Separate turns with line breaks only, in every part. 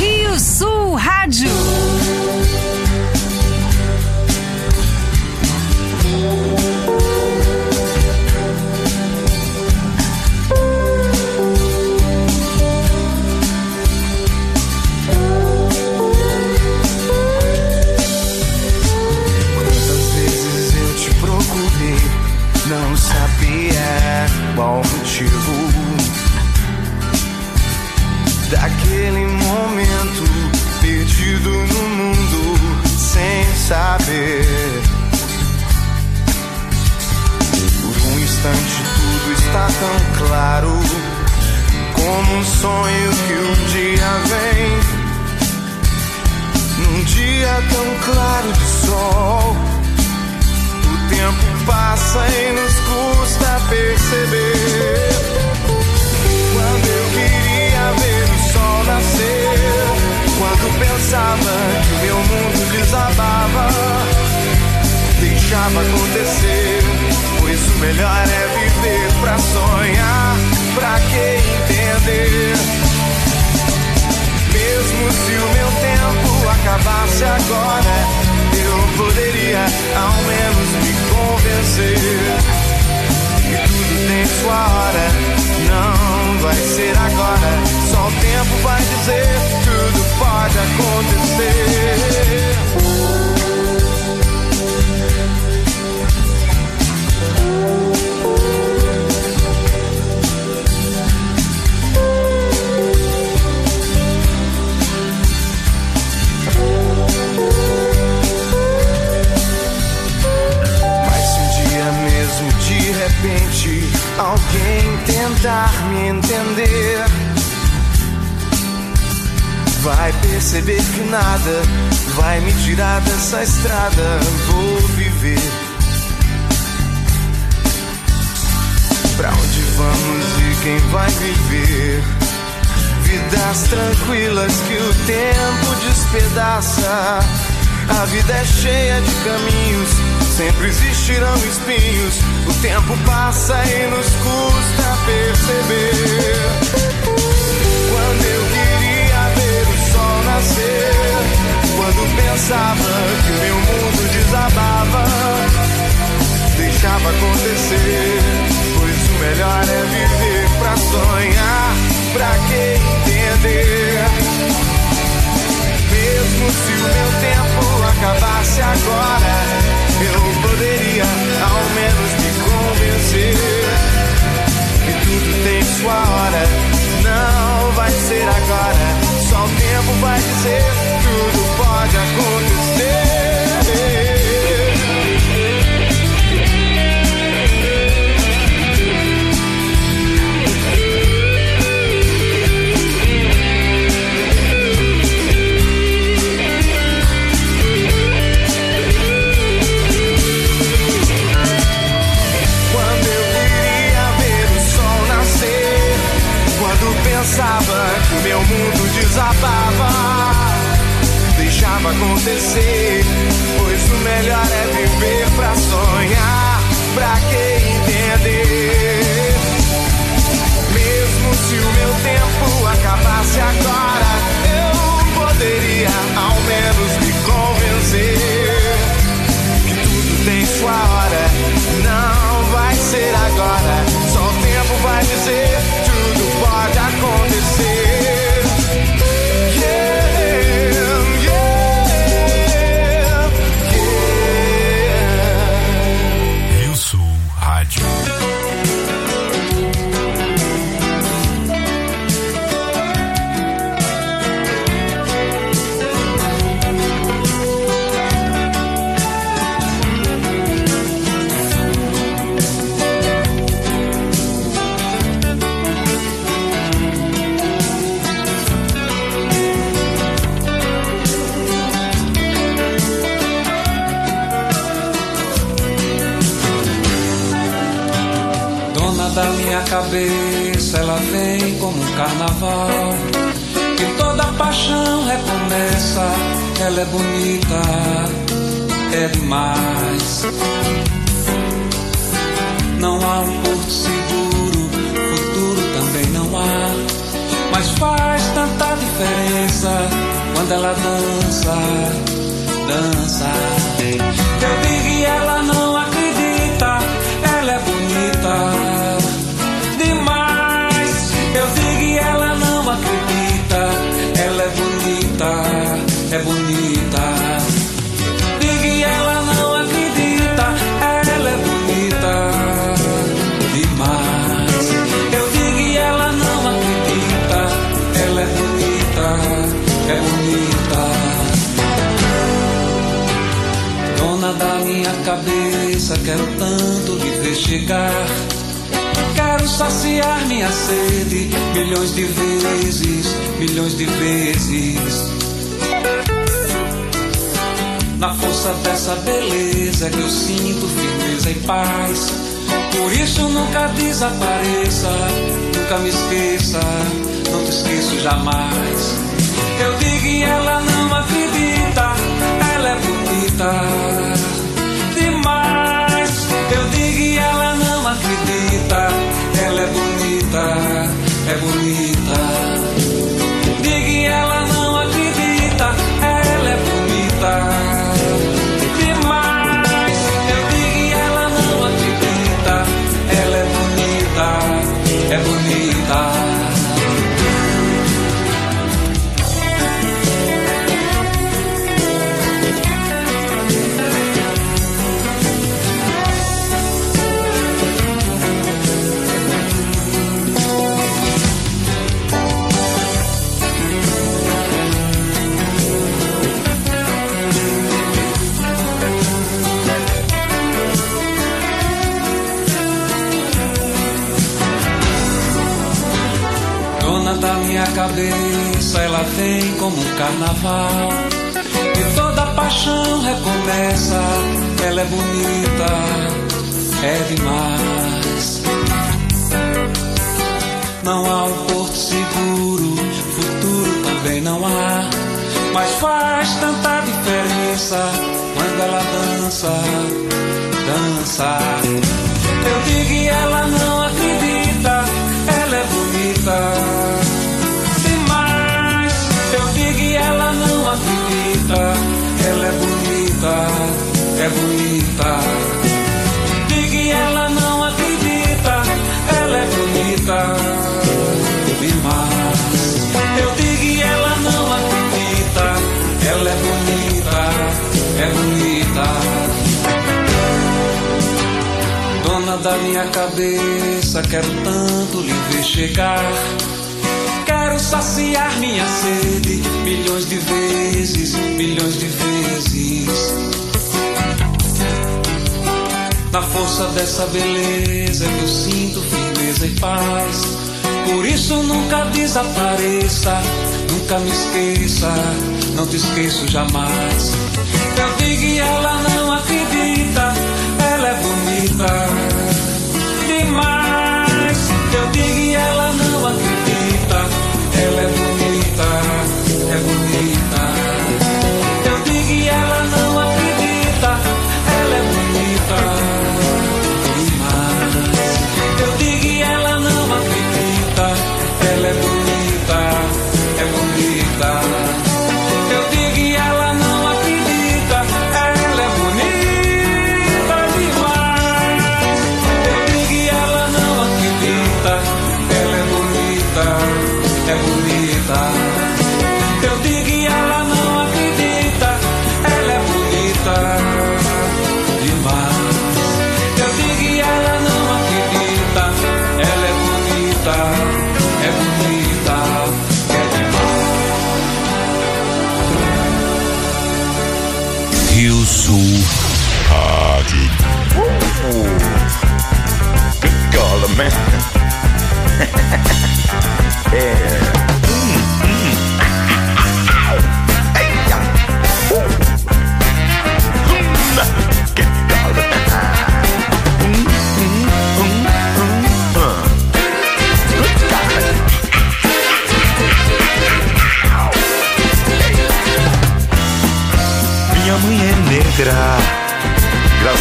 Rio Sul Rádio.
Não sabia qual motivo está tão claro como um sonho que um dia vem. Num dia tão claro de sol, o tempo passa e nos custa perceber. Quando eu queria ver o sol nascer, quando pensava que meu mundo desabava, deixava acontecer. Pois o melhor é viver pra sonhar, pra que entender? Mesmo se o meu tempo acabasse agora, eu poderia ao menos me convencer tem sua hora. Não vai ser agora, só o tempo vai dizer tudo pode acontecer. Alguém tentar me entender, vai perceber que nada vai me tirar dessa estrada. Vou viver. Pra onde vamos e quem vai viver? Vidas tranquilas que o tempo despedaça. A vida é cheia de caminhos, sempre existirão espinhos. O tempo passa e nos custa perceber. Quando eu queria ver o sol nascer, quando pensava que meu mundo desabava, deixava acontecer. Pois o melhor é viver pra sonhar, pra que entender? Mesmo se o meu tempo acabasse agora, eu poderia ao menos me convencer que tudo tem sua hora. Não vai ser agora, só o tempo vai dizer tudo pode acontecer. Meu mundo desabava, deixava acontecer. Pois o melhor é viver pra sonhar, pra
demais. Não há um porto seguro, futuro também não há. Mas faz tanta diferença
quando ela dança, dança. Lhe ver chegar. Quero saciar minha sede milhões de vezes, milhões de vezes. Na força dessa beleza que eu sinto firmeza e paz. Por isso nunca desapareça, nunca me esqueça, não te esqueço jamais. Eu digo e ela não acredita, ela é bonita. E ela não acredita, ela é bonita, é bonita. Cabeça, ela vem como um carnaval. E toda paixão recomeça, ela é bonita, é demais. Não há um porto seguro, futuro também não há. Mas faz tanta diferença quando ela dança, dança. Eu digo e ela não acredita, ela é bonita ela é bonita, é bonita. Digo e ela não acredita, ela é bonita demais. Eu digo e ela não acredita, ela é bonita, é bonita. Dona da minha cabeça, quero tanto lhe ver chegar. Saciar minha sede milhões de vezes, milhões de vezes. Na força dessa beleza que eu sinto firmeza e paz. Por isso nunca desapareça, nunca me esqueça, não te esqueço jamais. Eu digo e ela não acredita, ela é bonita demais.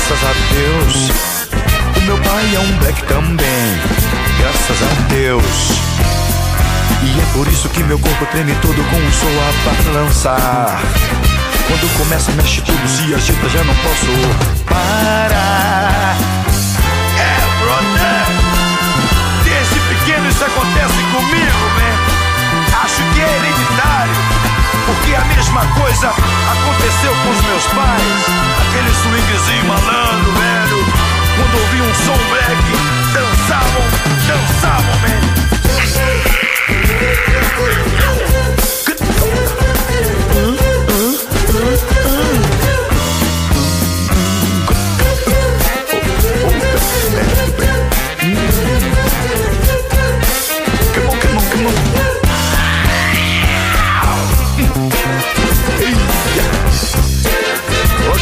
Graças a Deus. O meu pai é um black também, graças a Deus. E é por isso que meu corpo treme todo com o som a balançar. Quando começa, mexe tudo, se agita, já não posso parar. Mesma coisa aconteceu com os meus pais. Aquele swingzinho malandro, velho. Quando ouvi um som black, dançavam, dançavam, man.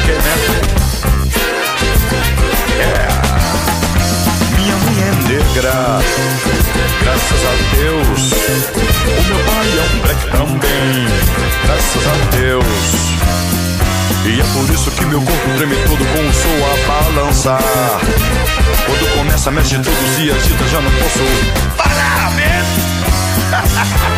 Ok, né? Yeah. Minha mãe é negra, graças a Deus. O meu pai é um black também, graças a Deus. E é por isso que meu corpo treme todo com o som a balançar. Quando começa, mexe tudo, se agita, já não posso parar, man.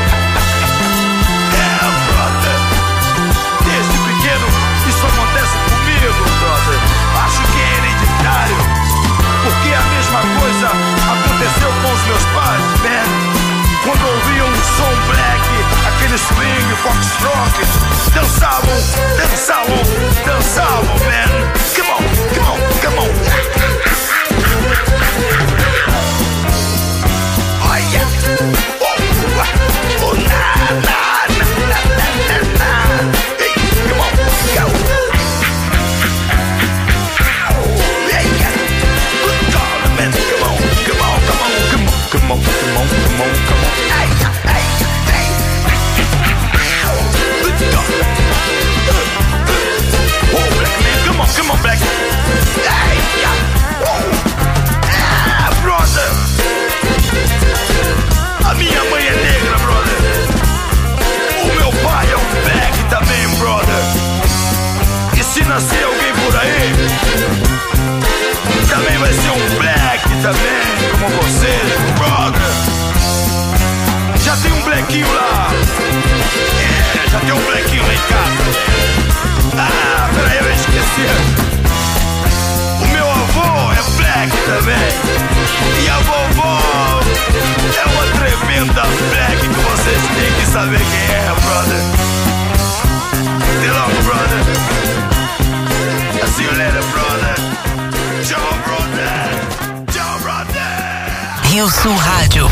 swing, foxtrot, dançavam, dançavam, dançavam, man. Come on, come on, come on. Oh, nascer alguém por aí, também vai ser um black também, como você, brother. Já tem um blackinho lá. É, já tem um blackinho lá em casa. Ah, peraí, eu esqueci. O meu avô é black também. E a vovó é uma tremenda black que vocês têm que saber quem é, brother. Logo, brother. See you later, brother. Tchau, brother. Tchau, brother.
Rio Sul Rádio.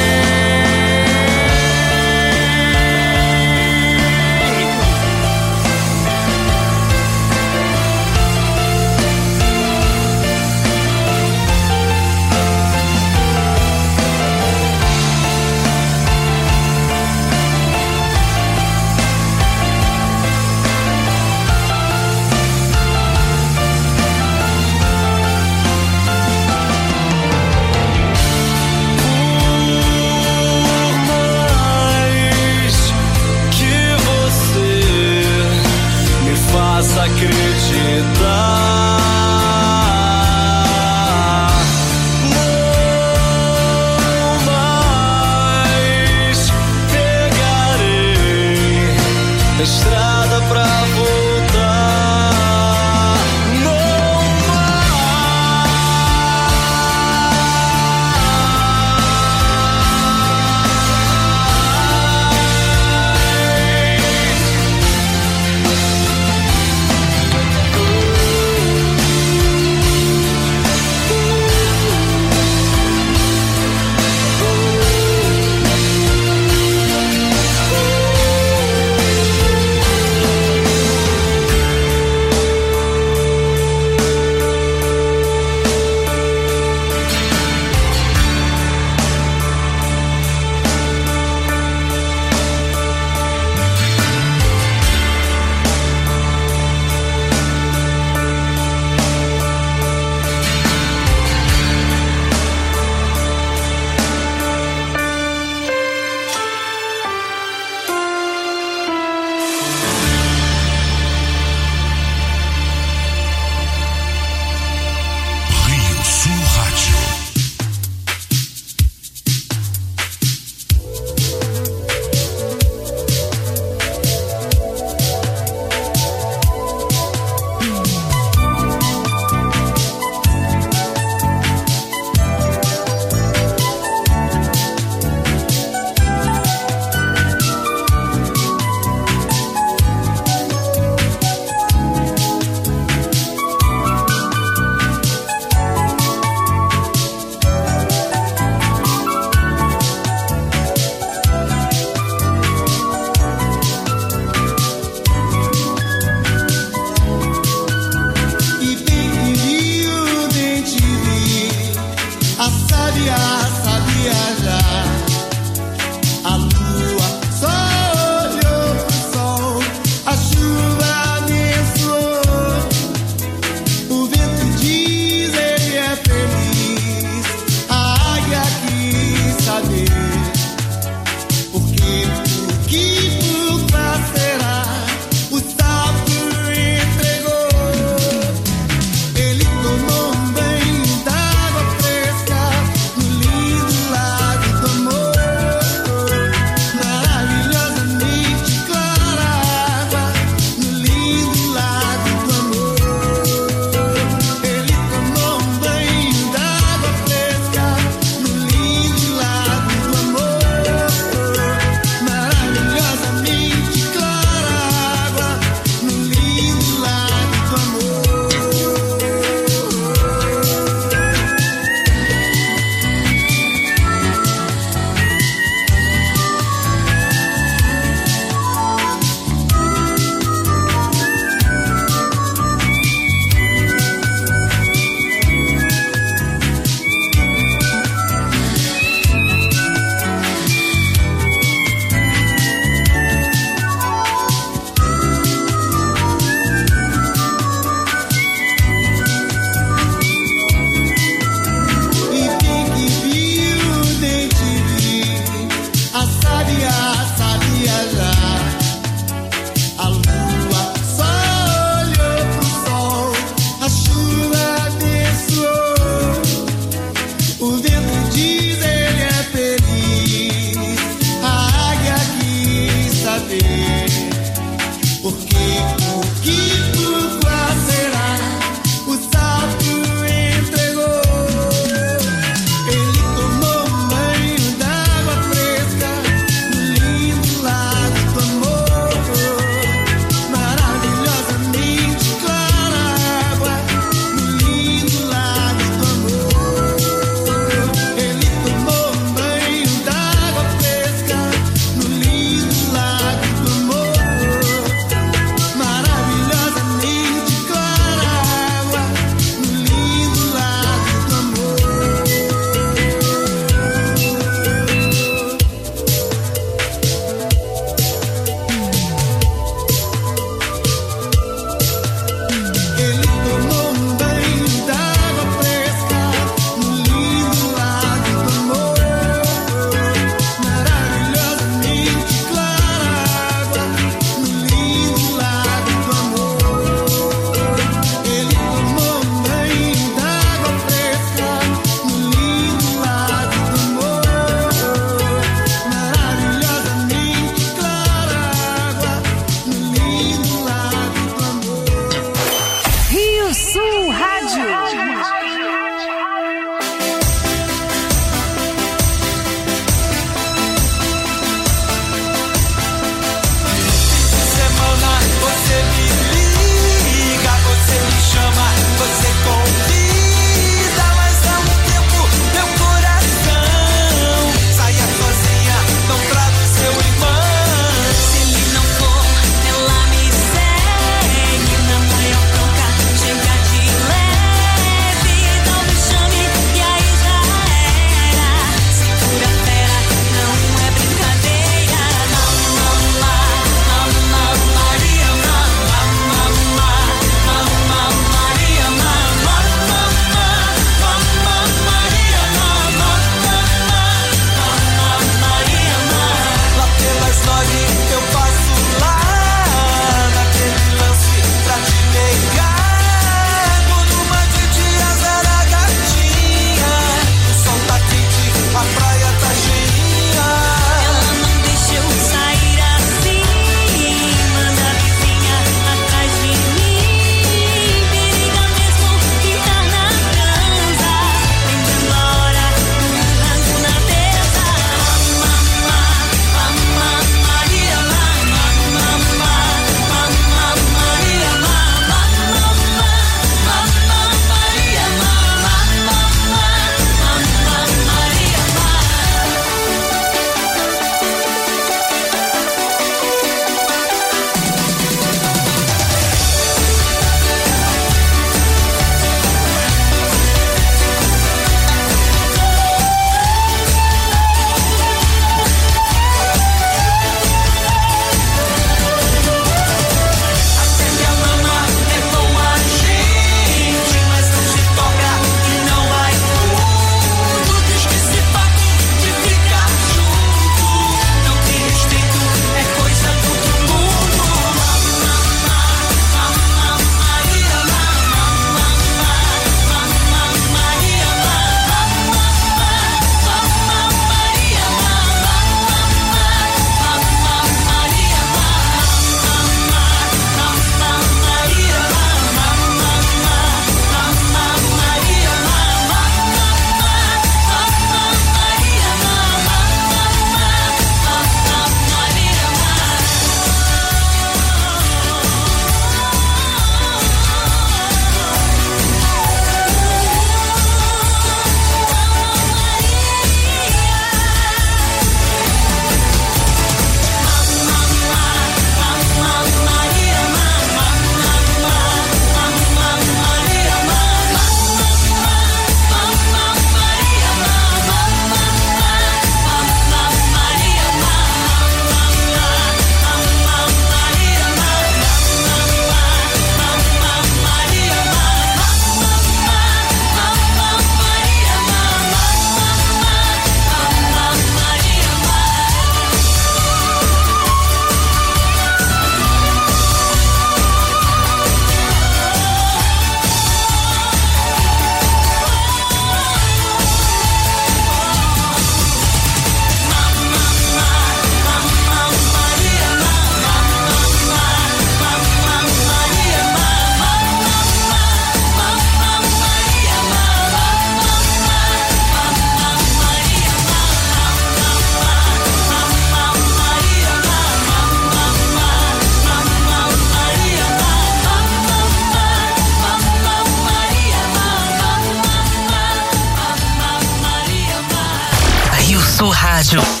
しょう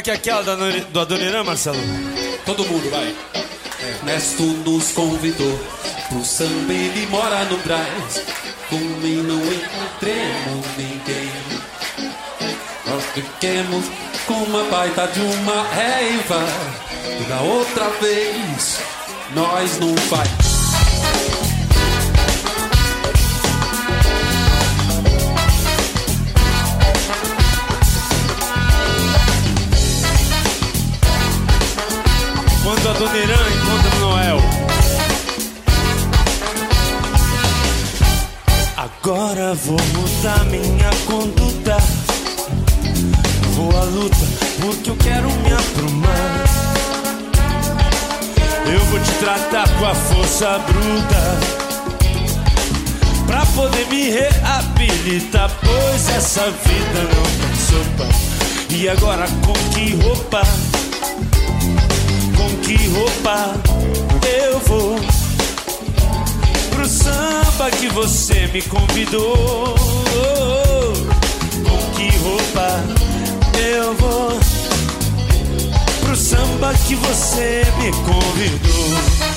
é que é aquela do, do Adoniran, Marcelo?
Todo mundo, vai. Ernesto nos convidou pro samba, ele mora no Brasil com ele não encontremos ninguém. Nós fiquemos com uma baita de uma reiva. E da outra vez, nós não vai.
Dona Irã encontra Noel. Agora vou mudar minha conduta. Vou à luta porque eu quero me aprumar. Eu vou te tratar com a força bruta pra poder me reabilitar. Pois essa vida não tem sopa. E agora com que roupa? roupa eu vou pro samba que você me convidou. Com que roupa eu vou pro samba que você me convidou.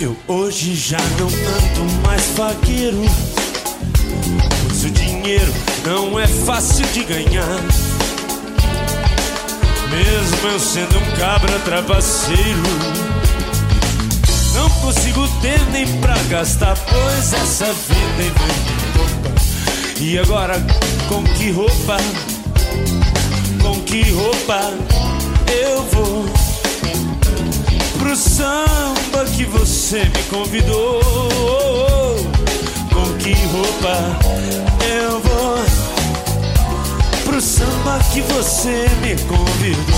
Eu hoje já não ando mais vaqueiro Dinheiro não é fácil de ganhar. Mesmo eu sendo um cabra trapaceiro. Não consigo ter nem pra gastar, pois essa vida é roupa. E agora com que roupa? Com que roupa eu vou pro samba que você me convidou? Com que roupa eu vou pro samba que você me convidou?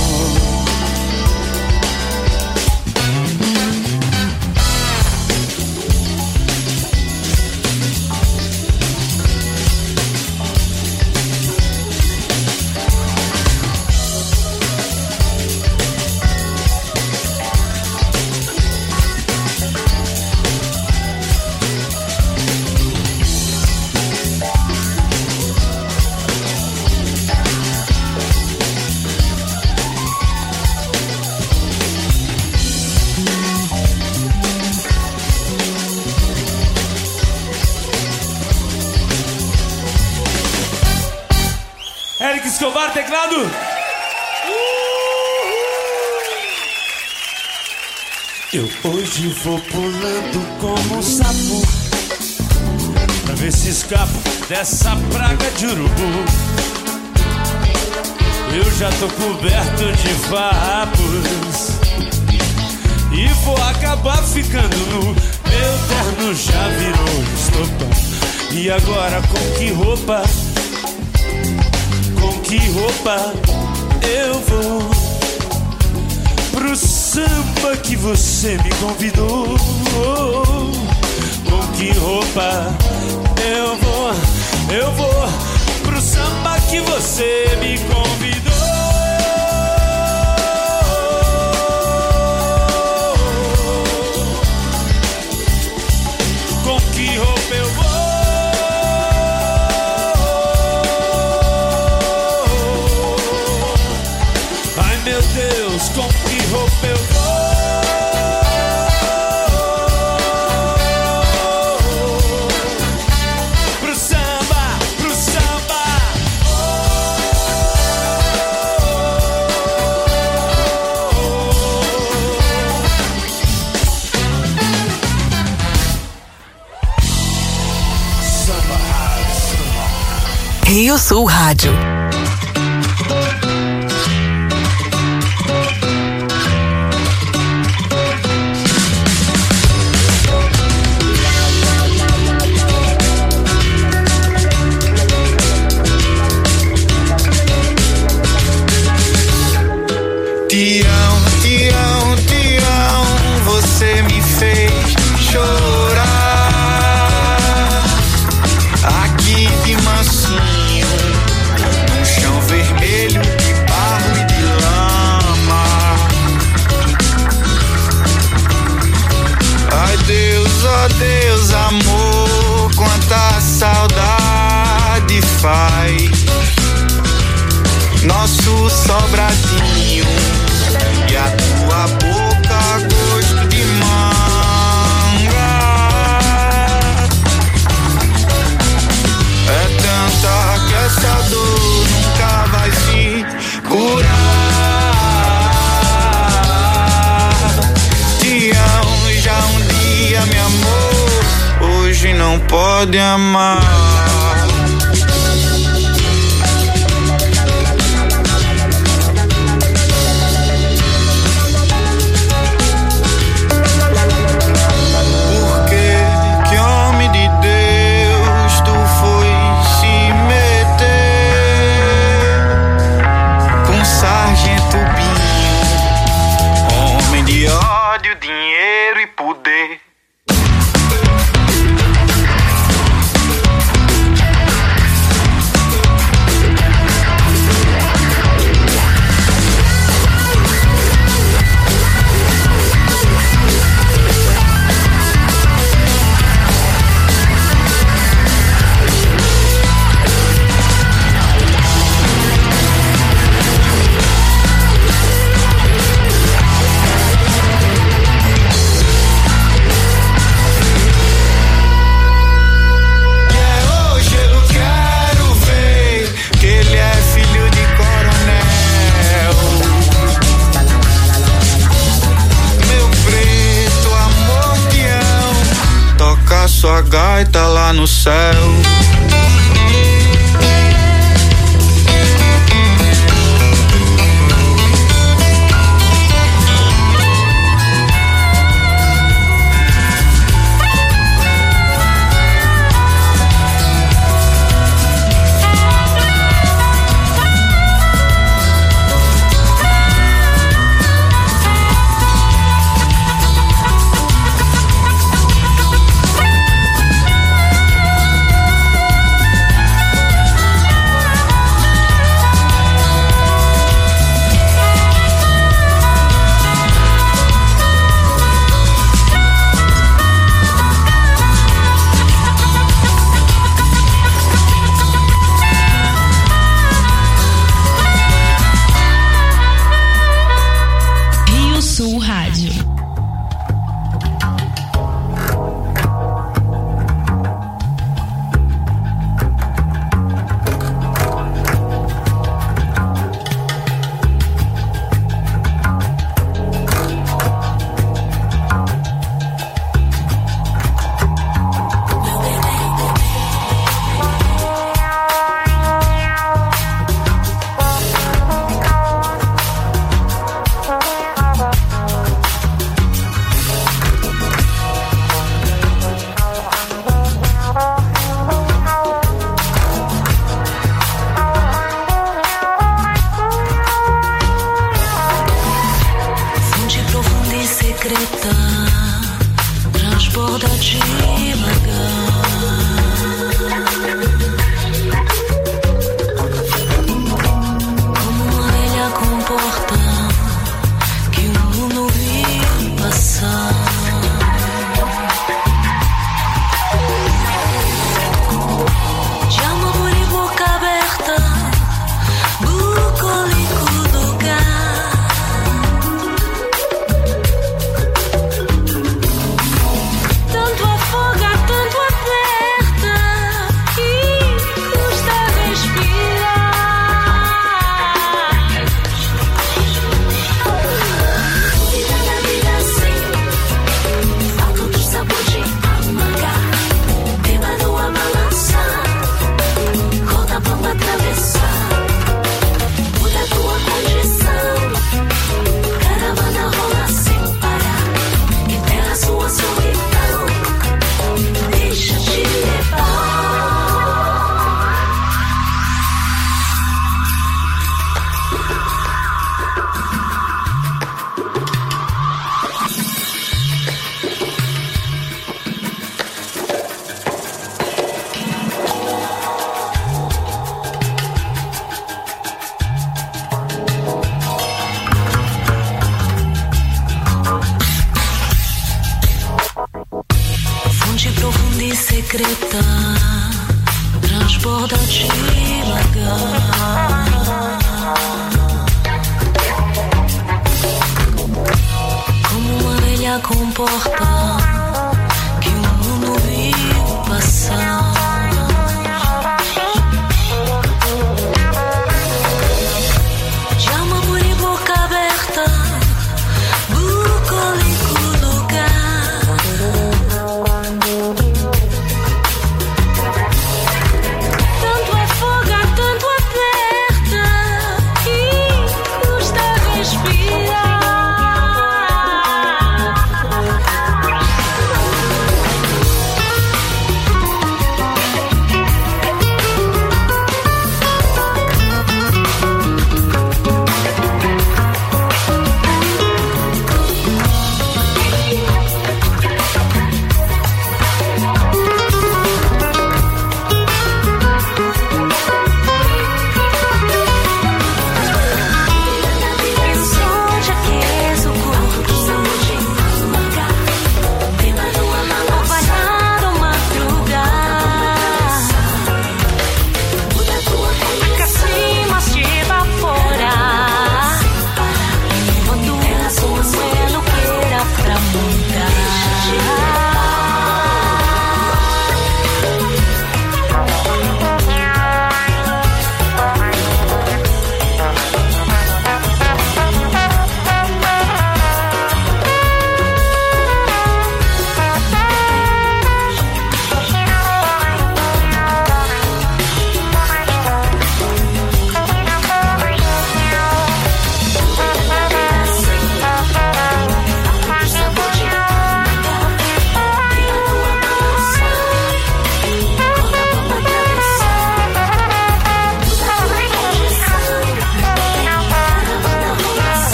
Teclado. Eu hoje vou pulando como um sapo Pra ver se escapo dessa praga de urubu Eu já tô coberto de farrapos E vou acabar ficando nu Meu terno já virou estopa E agora com que roupa? Que roupa eu vou pro samba que você me convidou? Com que roupa eu vou? Eu vou pro samba que você me convidou.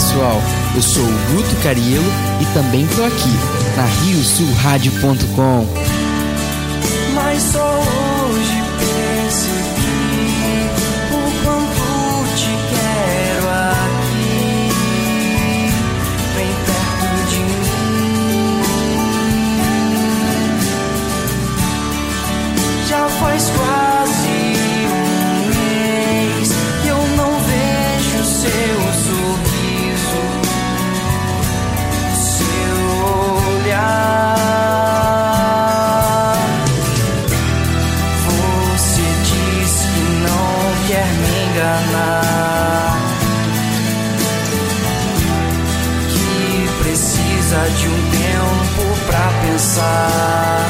pessoal, eu sou o Guto Cariello e também tô aqui na riosulradio.com.
Mas só hoje percebi o quanto te quero aqui, bem perto de mim. Já faz quase
side.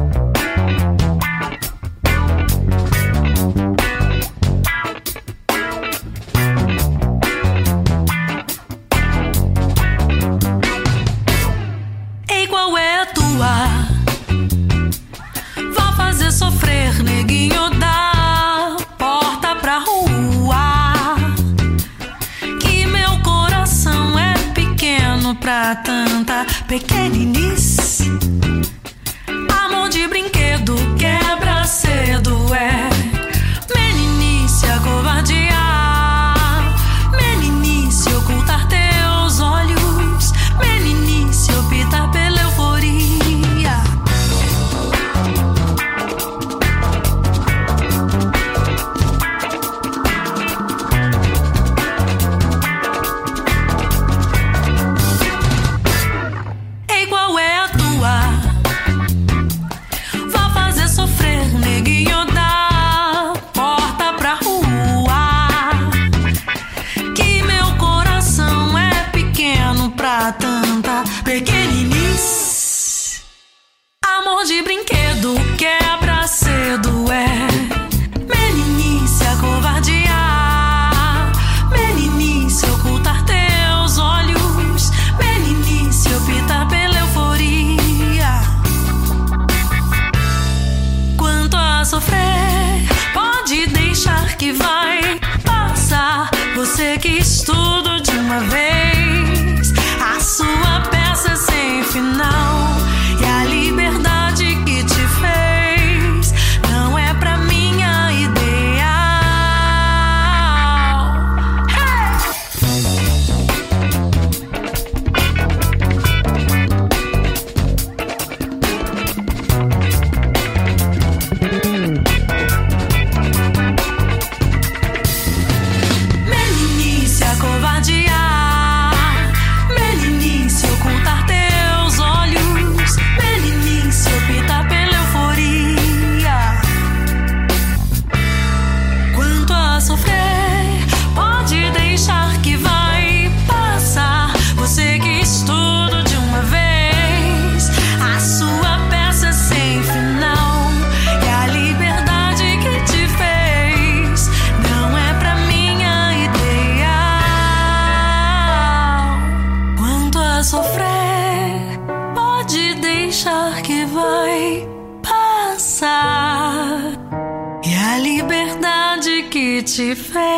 Que te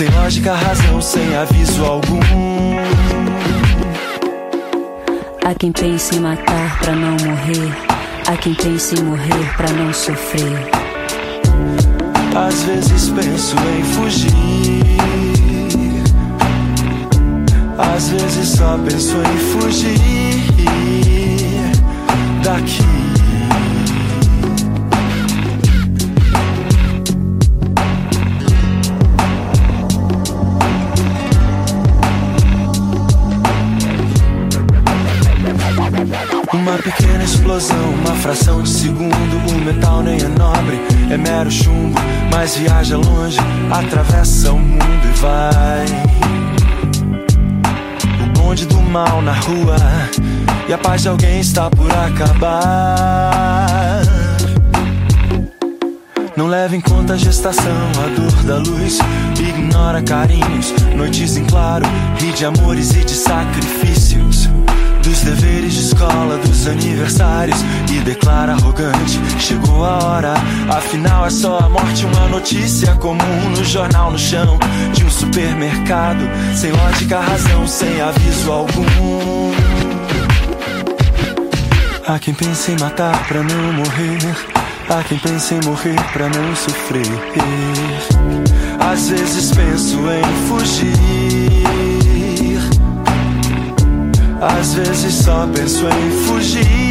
Sem lógica, razão, sem aviso algum.
Há quem pense em matar pra não morrer. Há quem pense em morrer pra não sofrer.
Às vezes penso em fugir. Às vezes só penso em fugir daqui. Pequena explosão, uma fração de segundo. O metal nem é nobre, é mero chumbo. Mas viaja longe, atravessa o mundo e vai. O bonde do mal na rua, e a paz de alguém está por acabar. Não leva em conta a gestação, a dor da luz. Ignora carinhos, noites em claro, ri de amores e de sacrifícios. Dos deveres de escola, dos aniversários E declara arrogante, chegou a hora Afinal é só a morte, uma notícia comum No jornal, no chão, de um supermercado Sem lógica, razão, sem aviso algum. Há quem pense em matar pra não morrer Há quem pense em morrer pra não sofrer. Às vezes penso em fugir às vezes só penso em fugir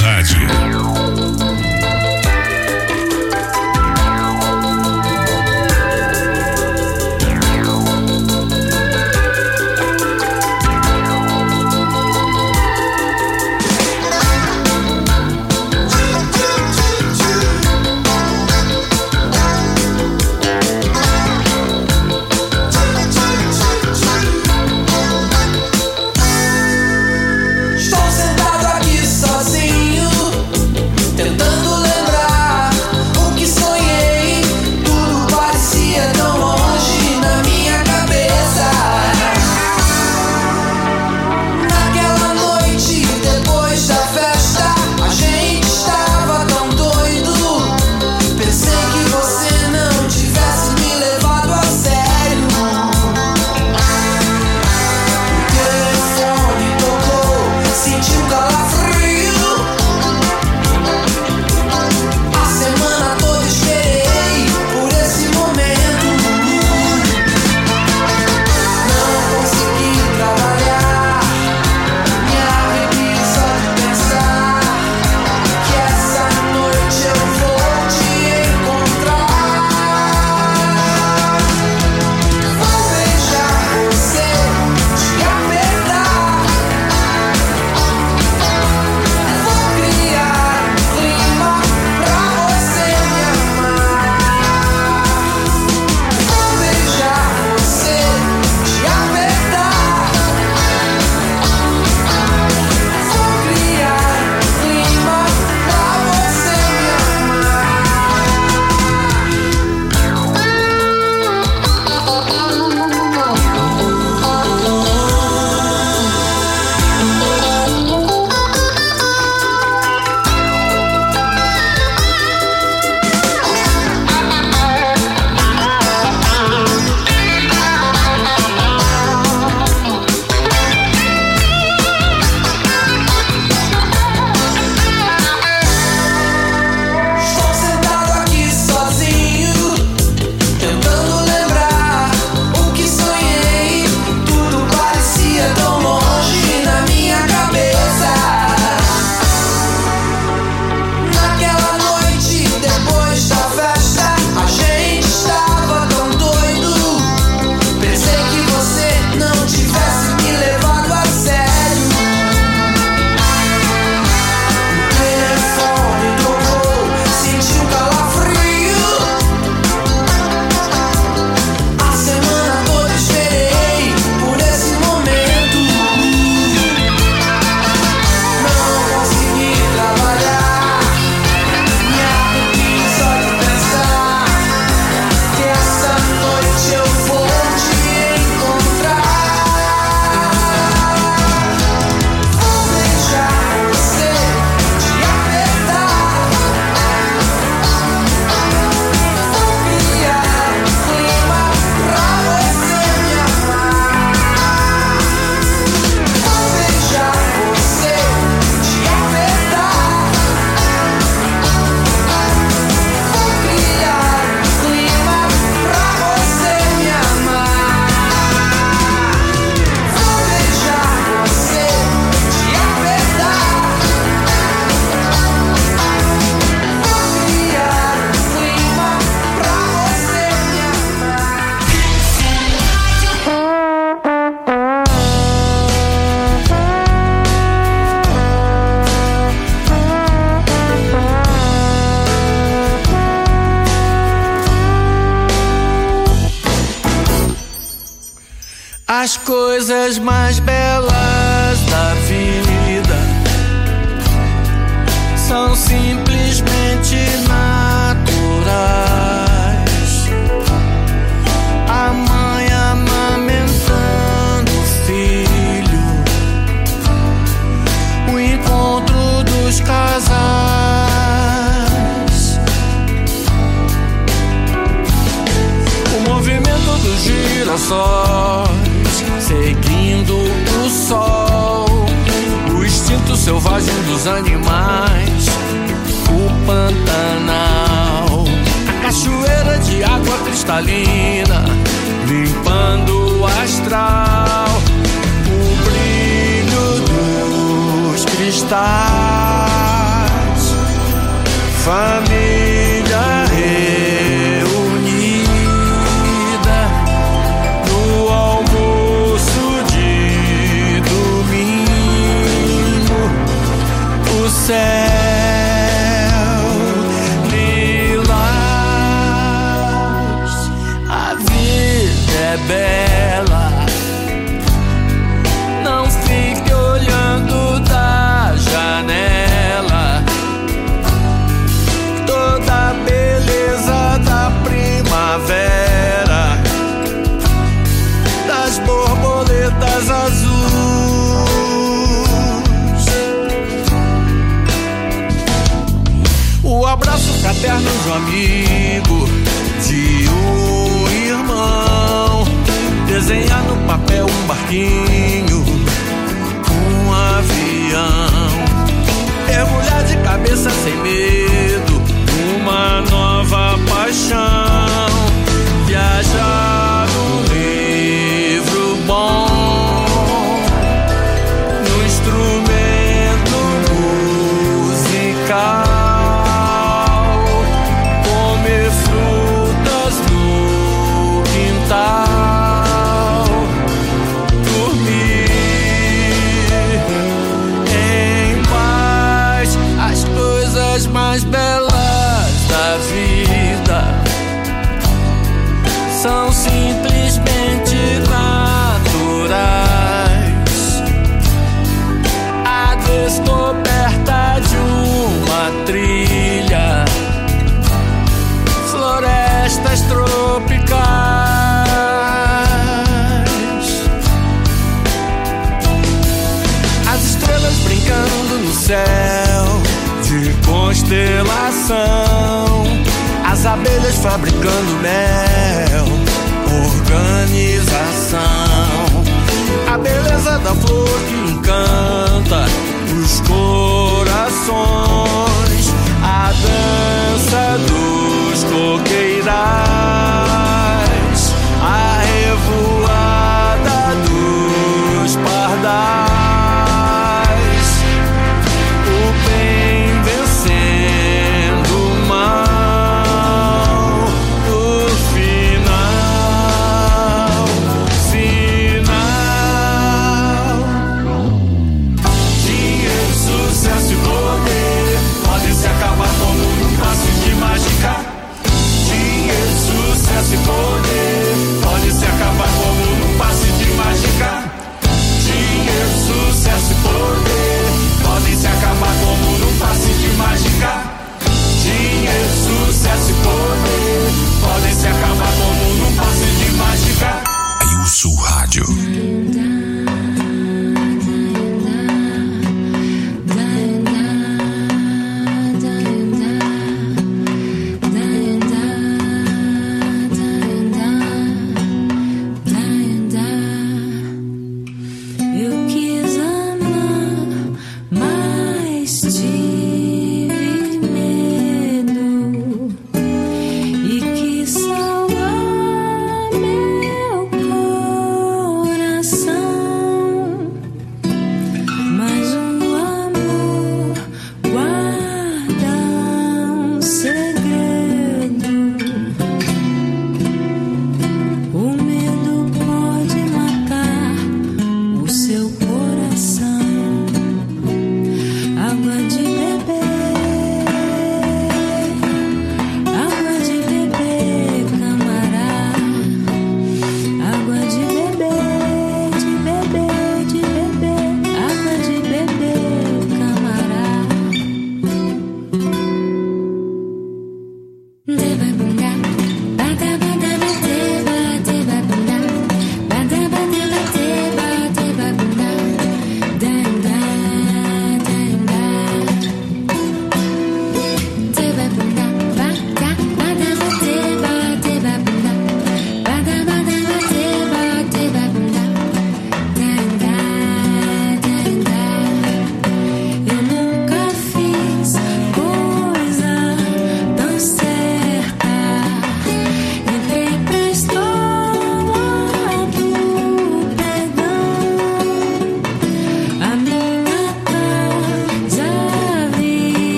Rádio.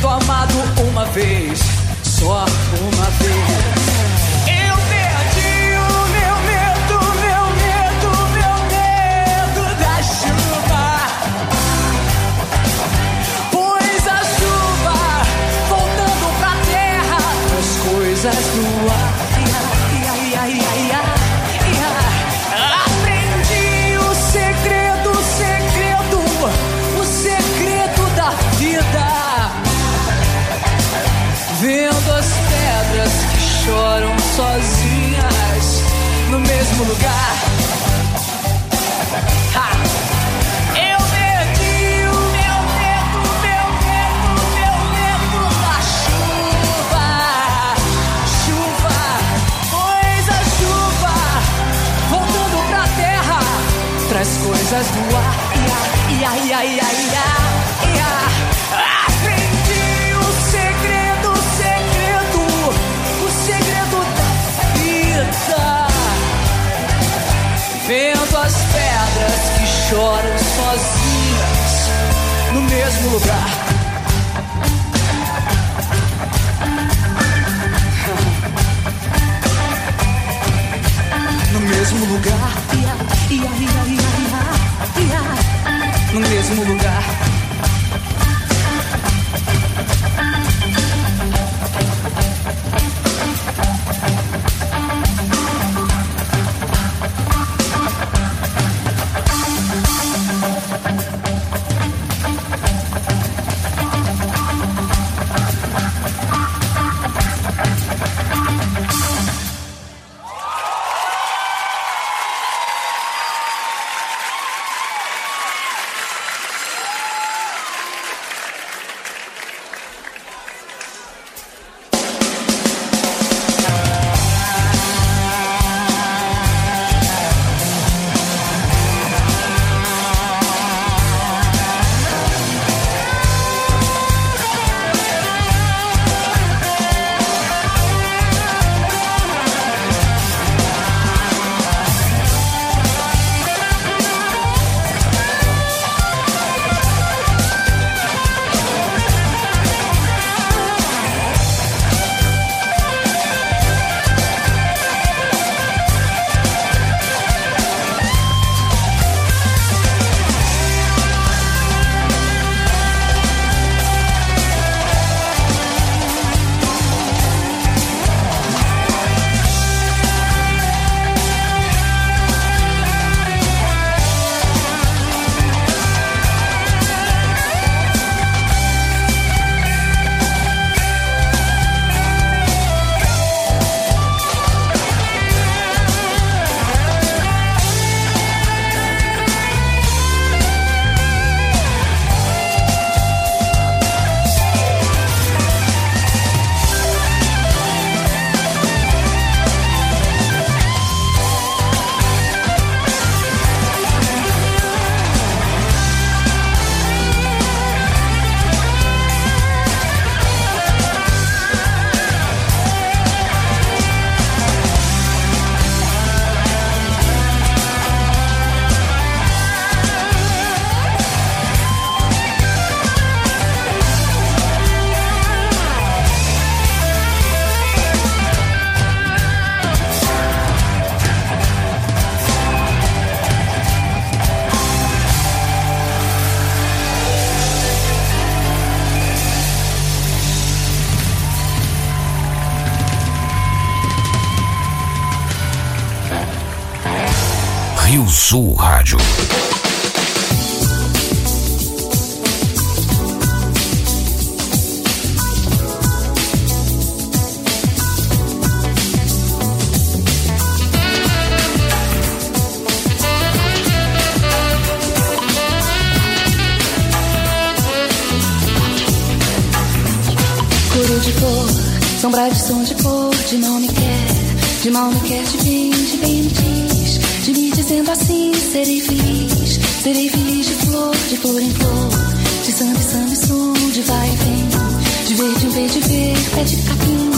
tomado uma
vez, só uma vez. ay, ay. mesmo lugar.
Sul Rádio.
De cor, sombra de som de cor, de mal me quer, de mal me quer, de bem, de bem de dizendo assim, serei feliz, serei feliz de flor, de flor em flor, de samba samba e som, de vai e vem, de verde em verde ver, pé de capim,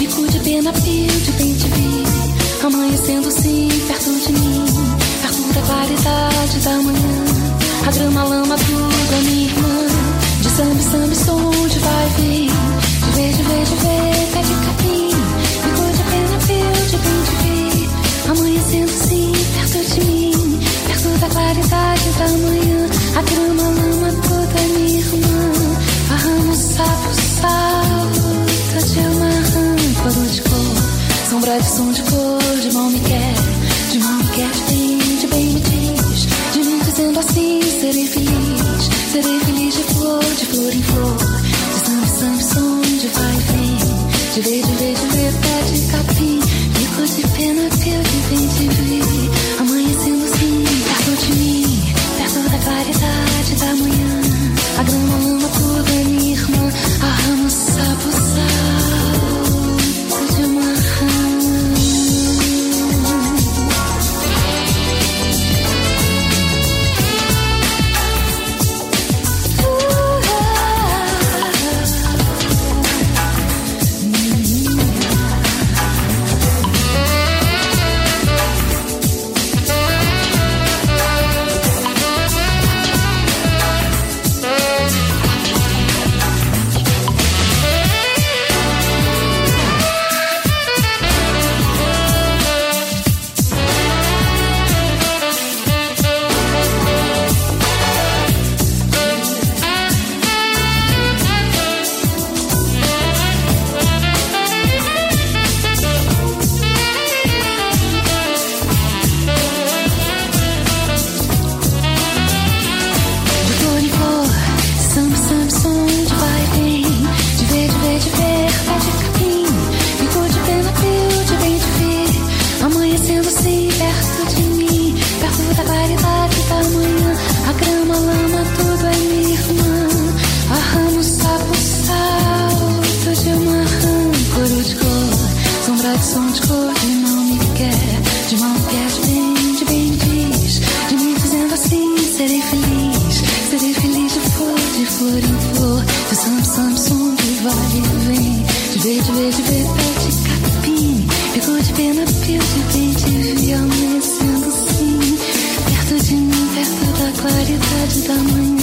bico de pena, pio, de bem te vi, amanhecendo sim, perto de mim, perto da claridade da manhã, a grama, lama, tudo é minha irmã, de samba samba e som, de vai e vem, de verde, verde, ver, pé de capim, bico de pena, pio, de bem te vi, amanhecendo sim, perto de mim, perto da claridade da manhã, a grama, lama, toda minha irmã, o sapo, salta de amarrã, coro de cor, sombra de som de cor, de mal me quer, de mal me quer, de bem, de bem me diz, de mim dizendo assim, serei feliz, serei feliz de flor, de flor em flor, de samba, samba, som, de vai e vem, de verde, verde, ver, pé de capim, bico de pena, pio, de bem te vi, amanhecendo sim, perto de mim, perto da claridade da manhã, a grama, lama, é minha irmã, a rama, sapo, perto da claridade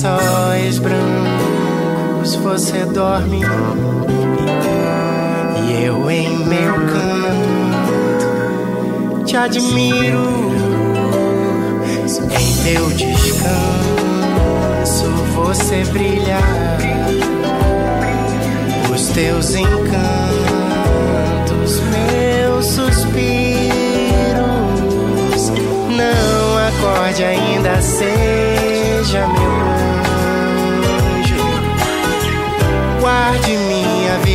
lençóis brancos você dorme e eu em meu canto te admiro. Em teu descanso você brilha, os teus encantos, meus suspiros. Não acorde ainda, seja meu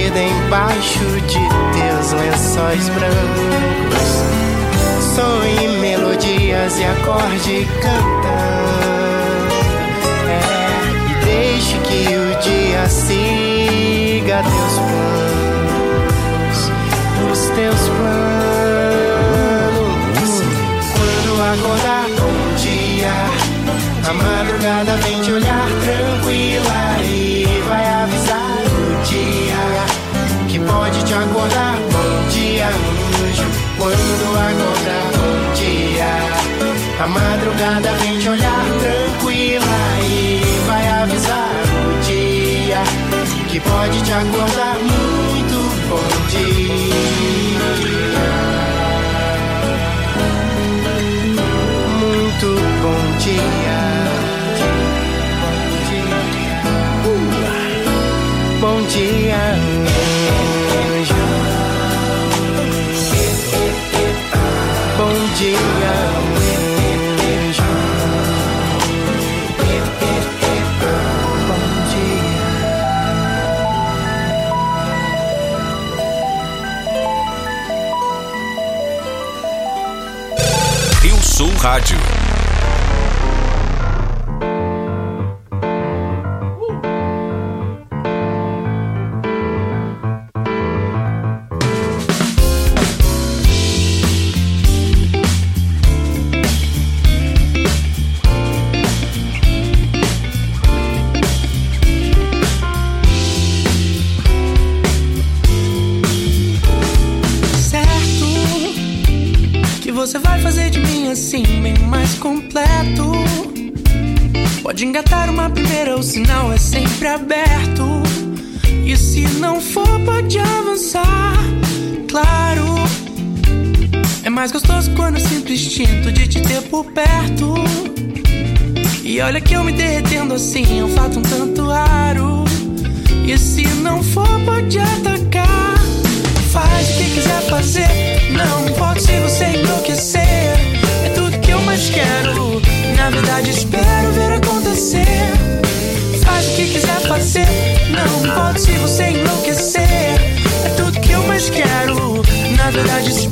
vida embaixo de teus lençóis brancos. Sonhe melodias e acorde cantando. É, e deixe que o dia siga teus planos, os teus planos. Quando acordar, bom dia. A madrugada vem te olhar tranquila e te acordar. Bom dia, anjo. Quando acordar, bom dia. A madrugada vem te olhar tranquila e vai avisar o dia que pode te acordar. Muito bom dia. Muito bom dia. Uh. Bom dia, dia,
Sul Rádio.
Por perto. E olha que eu me derretendo assim, é um fato um tanto raro. E se não for, pode atacar. Faz o que quiser fazer, não importa se você enlouquecer. É tudo que eu mais quero. Na verdade, espero ver acontecer. Faz o que quiser fazer, não importa se você enlouquecer. É tudo que eu mais quero. Na verdade, espero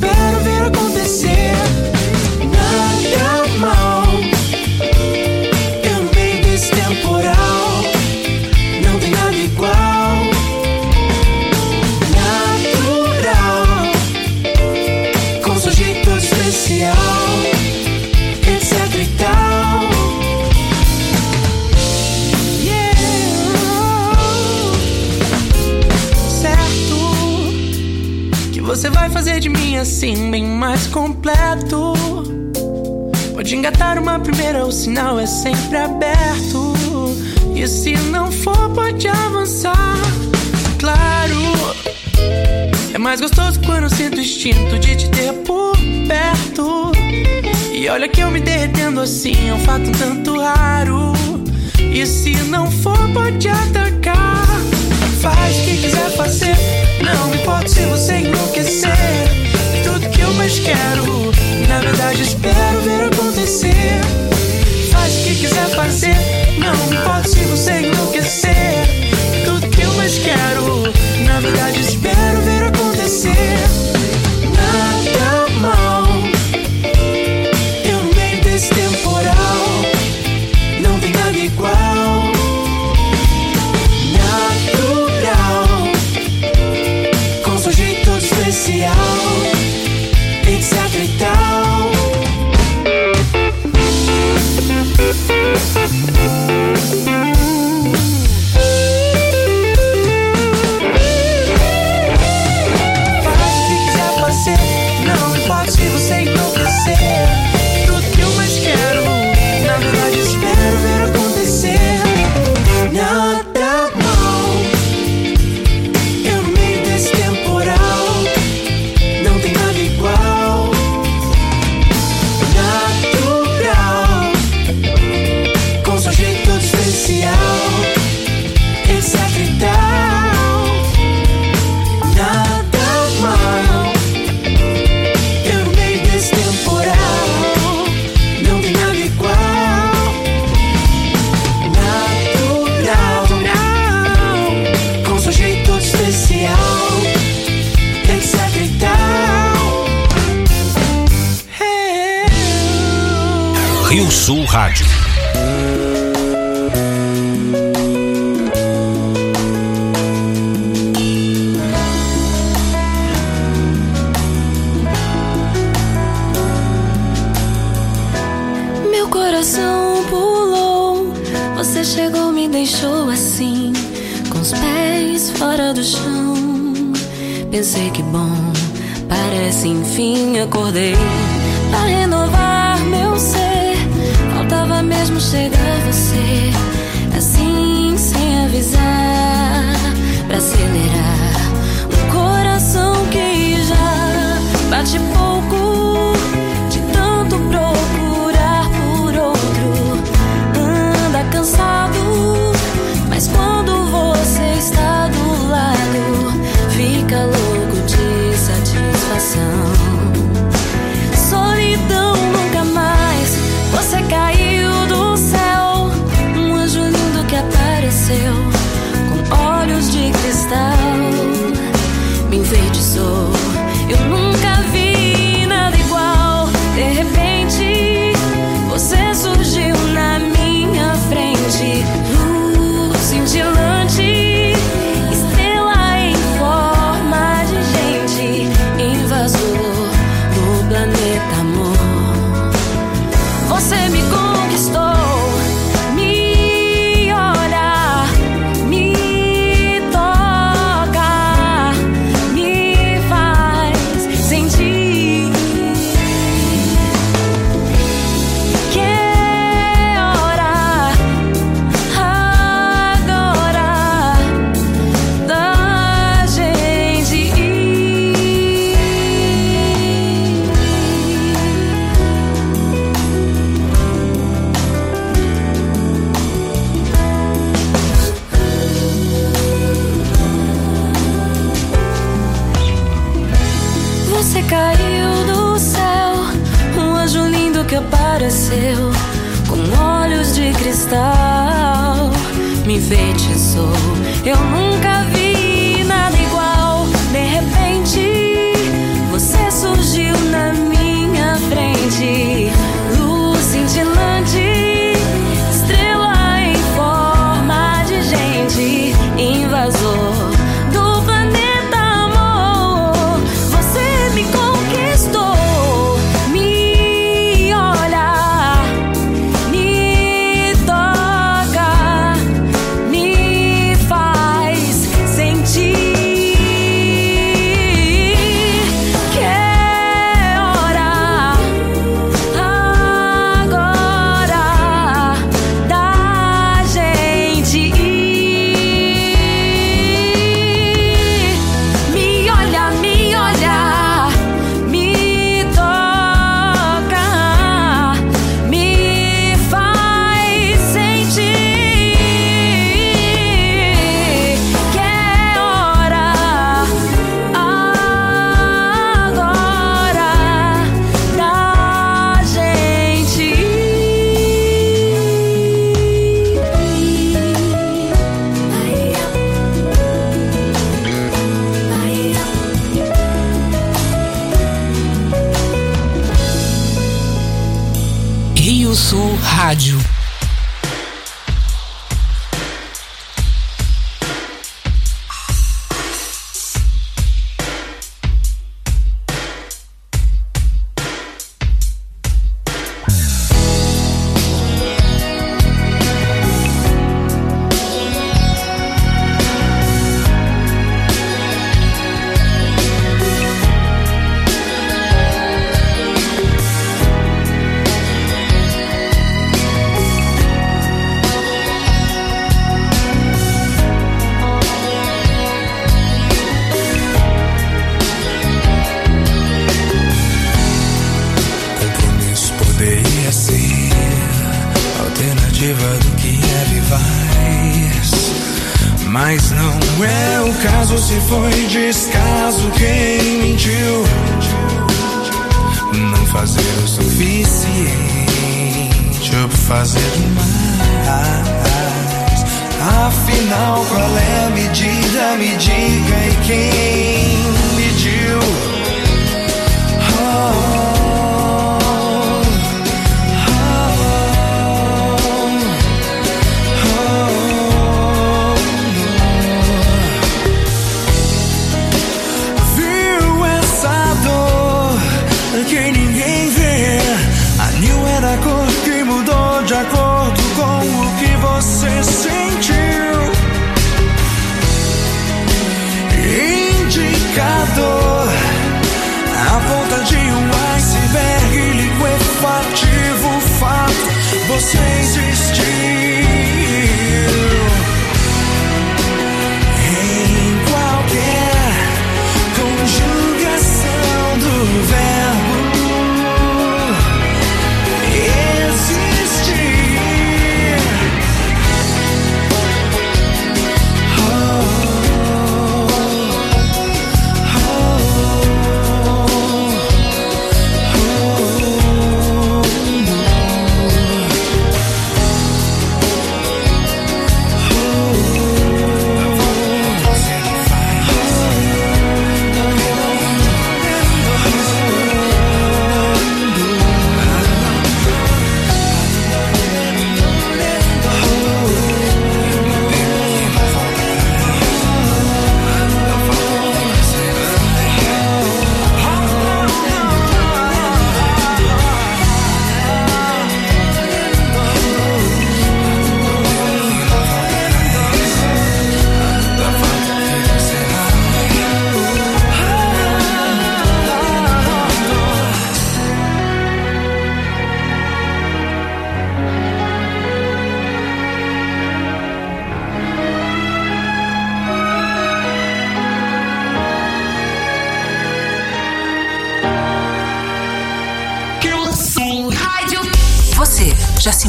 de mim assim, bem mais completo. Pode engatar uma primeira, o sinal é sempre aberto. E se não for, pode avançar. Claro, é mais gostoso quando sinto o instinto de te ter por perto. E olha que eu me derretendo assim, é um fato tanto raro. E se não for, pode atacar. Faz o que quiser fazer. Não me importa se você enlouquecer. Tudo que eu mais quero. Na verdade, espero ver acontecer. Faz o que quiser fazer. Não me importa se você enlouquecer. Tudo que eu mais
quero. Na verdade, espero ver enfim acordei.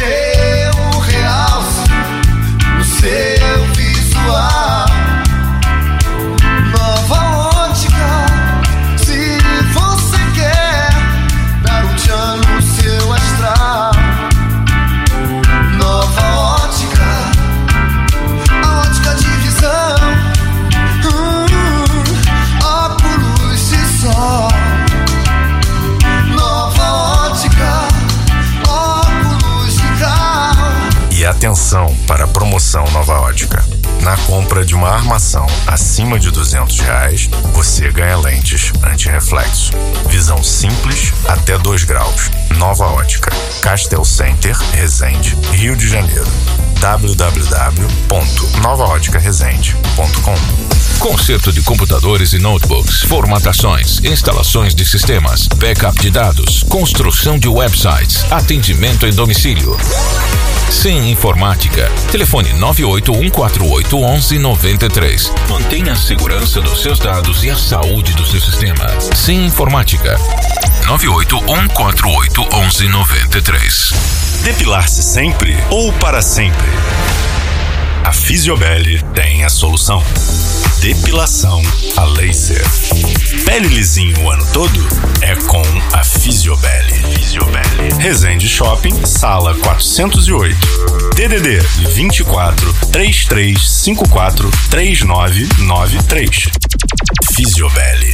Teu realce no seu visual.
Atenção para a promoção Nova Ótica. Na compra de uma armação acima de 200 reais, você ganha lentes anti-reflexo. Visão simples até 2 graus. Nova Ótica. Castel Center, Resende, Rio de Janeiro. www.novaóticaresende.com
Conserto de computadores e notebooks, formatações, instalações de sistemas, backup de dados, construção de websites, atendimento em domicílio. Sim Informática. Telefone 981481193. Mantenha a segurança dos seus dados e a saúde do seu sistema. Sim Informática. 981481193.
Depilar-se sempre ou para sempre? A Fisiobel tem a solução. Depilação a laser. Pele lisinho o ano todo? É com a Fisiobel. Fisiobel. Resende Shopping, sala 408. DDD 24 3354 3993. Fisiobel.